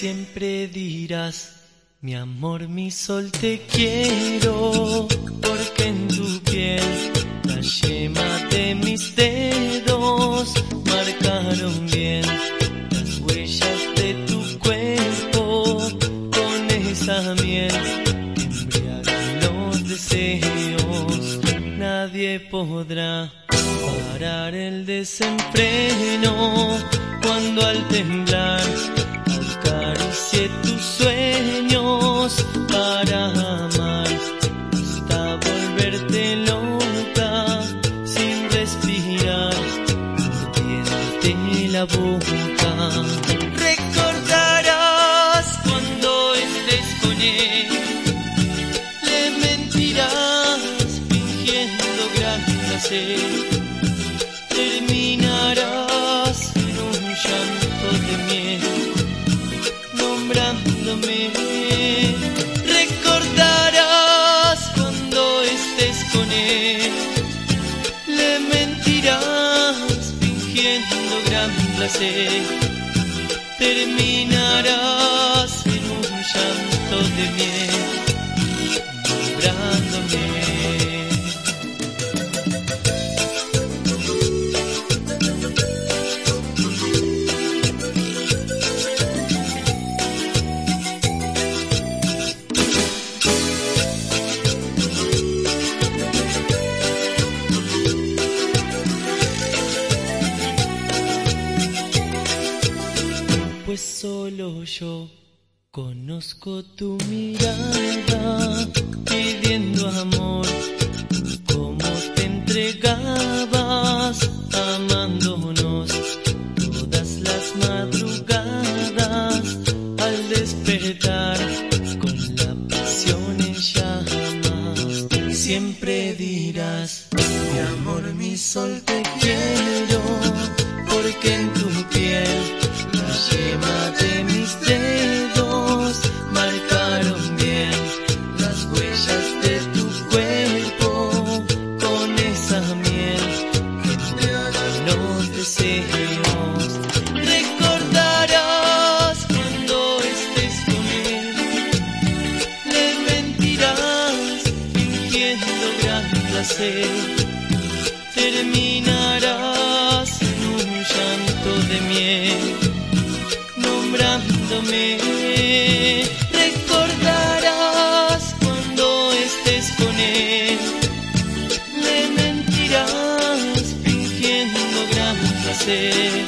dirás, mi amor, mi sol te quiero, porque en tu piel la yema de mis dedos marcaron bien las huellas de tu cuerpo con esa miel que los deseos. Nadie podrá parar el desenfreno cuando al temblar recordarás cuando estés con él. Le mentirás fingiendo gran placer placer, terminarás en un llanto de miel, nombrándome. Solo yo conozco tu mirada pidiendo amor como te entregabas amándonos todas las madrugadas al despertar con la pasión en llamas siempre dirás mi amor mi sol te quiero porque en tu piel terminarás en un llanto de miel, nombrándome. Recordarás cuando estés con él, le mentirás fingiendo gran placer,